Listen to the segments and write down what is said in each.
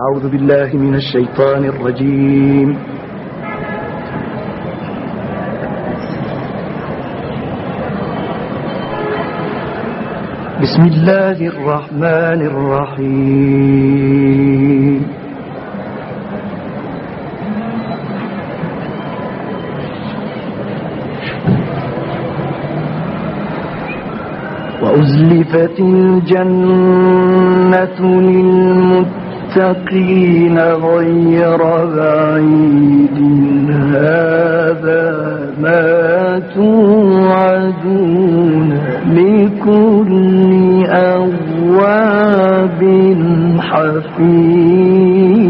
أعوذ بالله من الشيطان الرجيم. بسم الله الرحمن الرحيم. وأزلفت الجنة للمتقين غير بعيد هذا ما توعدون لكل أواب حفيظ.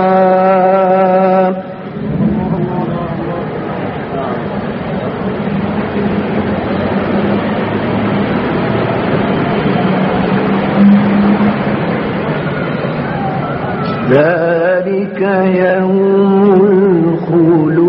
يوم الخلود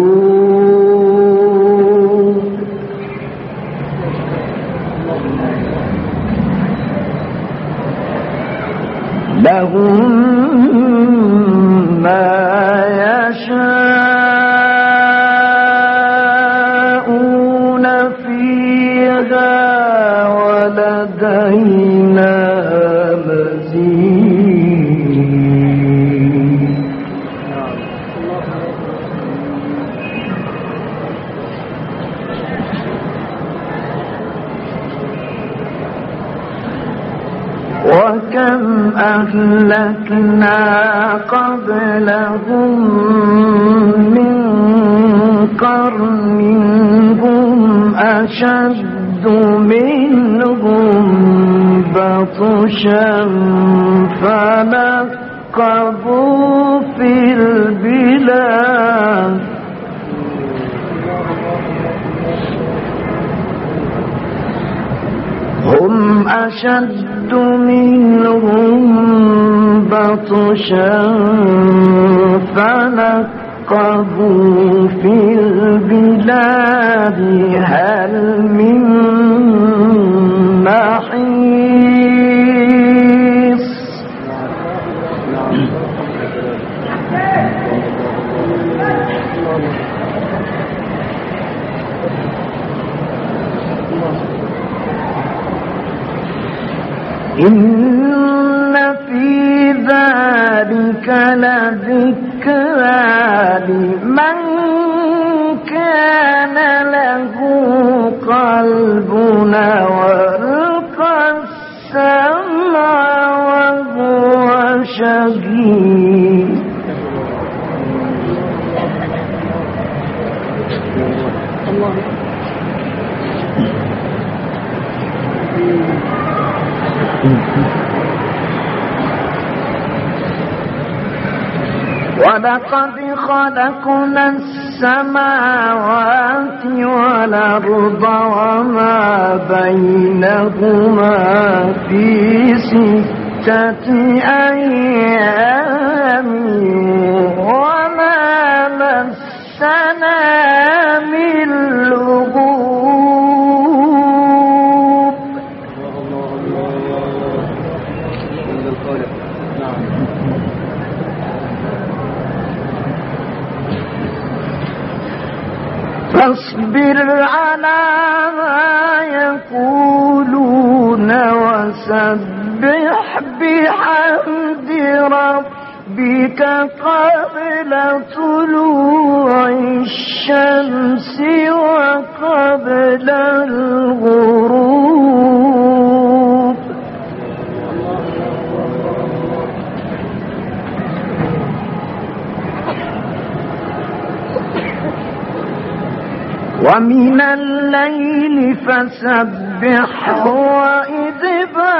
أهلكنا قبلهم من قرن هم أشد منهم بطشا فنقبوا في البلاد. هم أشد منهم بطشا فنقبوا في البلاد هل من محيص؟ إن في ذلك لذكرى لمن كان له قلبنا والقى السمع وهو شهيد ولقد خلقنا السماوات والأرض وما بينهما في ستة أيام. على ما يقولون وسبح بحمد ربك قبل طلوع الشمس وقبل ومن الليل فسبح وإدبار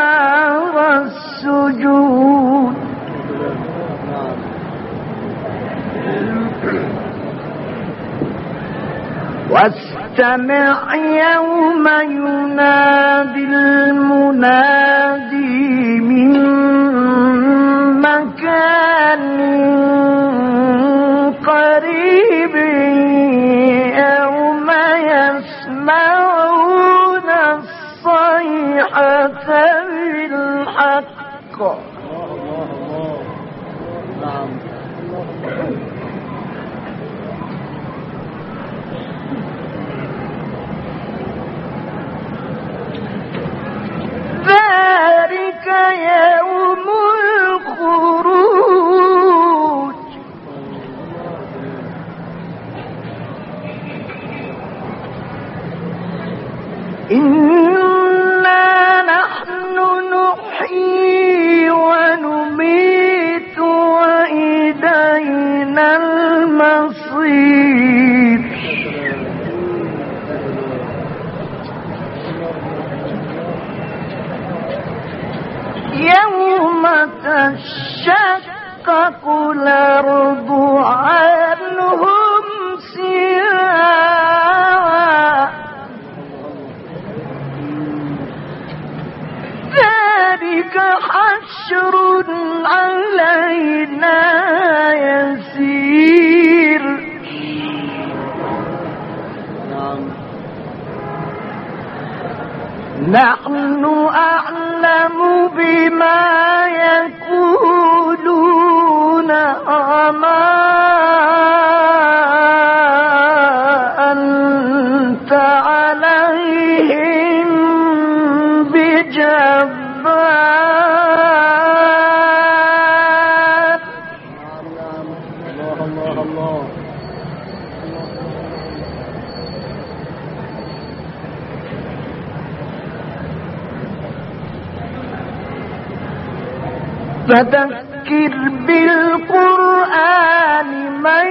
السجود. واستمع يوم ينادي المنادي من مكان تشقق الأرض عنهم فذكر بالقرآن من